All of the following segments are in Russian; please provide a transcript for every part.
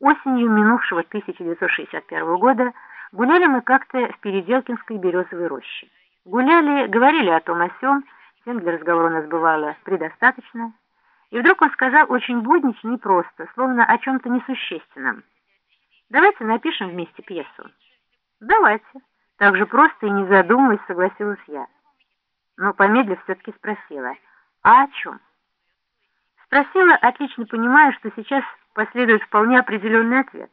Осенью минувшего 1961 года гуляли мы как-то в Переделкинской березовой роще. Гуляли, говорили о том о сём, тем для разговора у нас бывало предостаточно. И вдруг он сказал очень буднично и просто, словно о чем-то несущественном. «Давайте напишем вместе пьесу». «Давайте». Так же просто и не задумываясь согласилась я. Но помедлив все-таки спросила, «А о чем?» Спросила, отлично понимая, что сейчас последует вполне определенный ответ,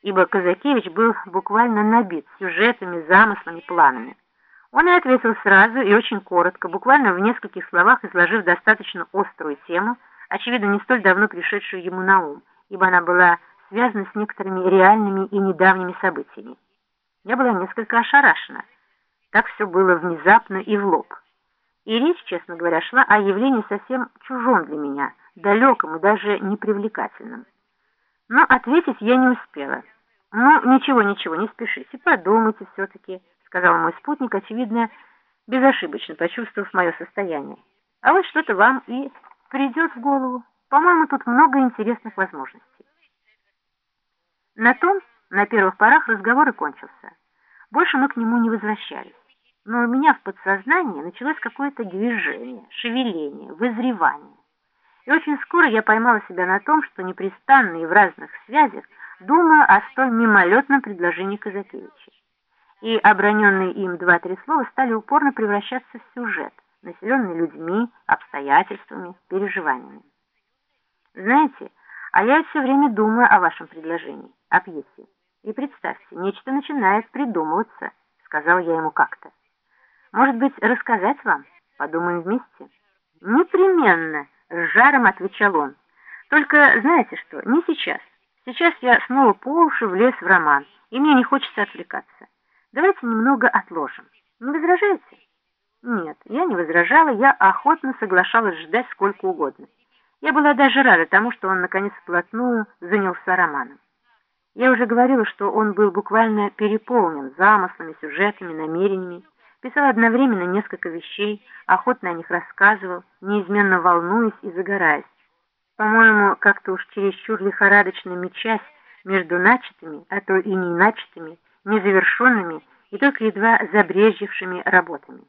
ибо Казакевич был буквально набит сюжетами, замыслами, планами. Он и ответил сразу и очень коротко, буквально в нескольких словах изложив достаточно острую тему, очевидно, не столь давно пришедшую ему на ум, ибо она была связана с некоторыми реальными и недавними событиями. Я была несколько ошарашена. Так все было внезапно и в лоб. И речь, честно говоря, шла о явлении совсем чужом для меня, далеком и даже непривлекательном. Но ответить я не успела. «Ну, ничего, ничего, не спешите, подумайте все-таки», — сказал мой спутник, очевидно, безошибочно почувствовав мое состояние. «А вот что-то вам и придет в голову. По-моему, тут много интересных возможностей». На том, на первых порах, разговор и кончился. Больше мы к нему не возвращались. Но у меня в подсознании началось какое-то движение, шевеление, вызревание. И очень скоро я поймала себя на том, что непрестанно и в разных связях думаю о столь мимолетном предложении Казакевича. И оброненные им два-три слова стали упорно превращаться в сюжет, населенный людьми, обстоятельствами, переживаниями. Знаете, а я все время думаю о вашем предложении, о пьесе. И представьте, нечто начинает придумываться, сказал я ему как-то. Может быть, рассказать вам? Подумаем вместе. Непременно, с жаром отвечал он. Только знаете что, не сейчас. Сейчас я снова по уши влез в роман, и мне не хочется отвлекаться. Давайте немного отложим. Не возражаете? Нет, я не возражала, я охотно соглашалась ждать сколько угодно. Я была даже рада тому, что он наконец вплотную занялся романом. Я уже говорила, что он был буквально переполнен замыслами, сюжетами, намерениями, писал одновременно несколько вещей, охотно о них рассказывал, неизменно волнуясь и загораясь. По-моему, как-то уж чересчур лихорадочно мечась между начатыми, а то и не начатыми, незавершенными и только едва забрежевшими работами.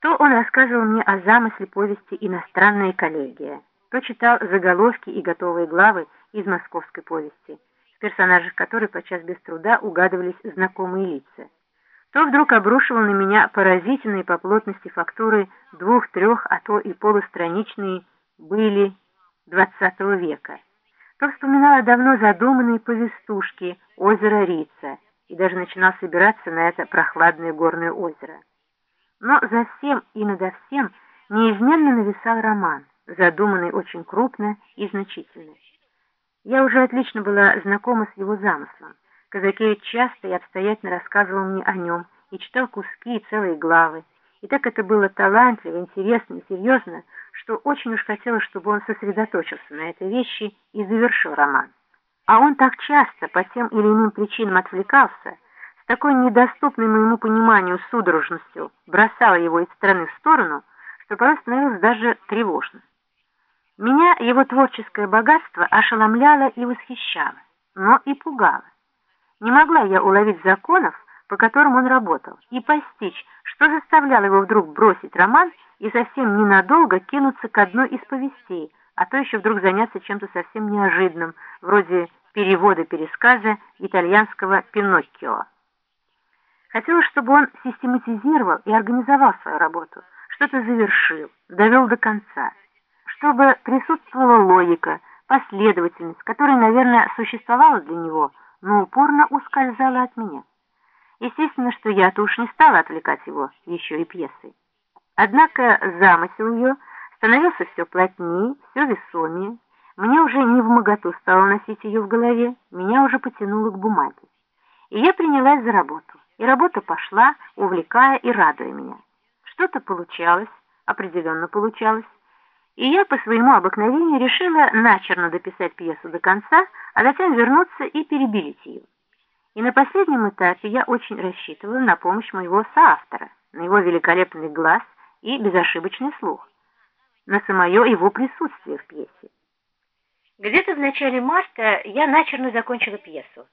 То он рассказывал мне о замысле повести «Иностранная коллегия», то читал заголовки и готовые главы из московской повести, в персонажах которой подчас без труда угадывались знакомые лица то вдруг обрушивал на меня поразительные по плотности фактуры двух-трех, а то и полустраничные были XX века, то вспоминала давно задуманные повестушки озера Рица и даже начинал собираться на это прохладное горное озеро. Но за всем и надо всем неизменно нависал роман, задуманный очень крупно и значительно. Я уже отлично была знакома с его замыслом. Казакевич часто и обстоятельно рассказывал мне о нем и читал куски и целые главы. И так это было талантливо, интересно и серьезно, что очень уж хотелось, чтобы он сосредоточился на этой вещи и завершил роман. А он так часто по тем или иным причинам отвлекался, с такой недоступной моему пониманию судорожностью бросал его из стороны в сторону, что порой становилось даже тревожно. Меня его творческое богатство ошеломляло и восхищало, но и пугало. Не могла я уловить законов, по которым он работал, и постичь, что заставляло его вдруг бросить роман и совсем ненадолго кинуться к одной из повестей, а то еще вдруг заняться чем-то совсем неожиданным, вроде перевода пересказа итальянского «Пиноккио». Хотелось, чтобы он систематизировал и организовал свою работу, что-то завершил, довел до конца, чтобы присутствовала логика, последовательность, которая, наверное, существовала для него – но упорно ускользала от меня. Естественно, что я-то уж не стала отвлекать его еще и пьесой. Однако замысел ее становился все плотнее, все весомее. Мне уже не в моготу стало носить ее в голове, меня уже потянуло к бумаге. И я принялась за работу. И работа пошла, увлекая и радуя меня. Что-то получалось, определенно получалось. И я по своему обыкновению решила начерно дописать пьесу до конца, а затем вернуться и перебелить ее. И на последнем этапе я очень рассчитывала на помощь моего соавтора, на его великолепный глаз и безошибочный слух, на самое его присутствие в пьесе. Где-то в начале марта я начерно закончила пьесу.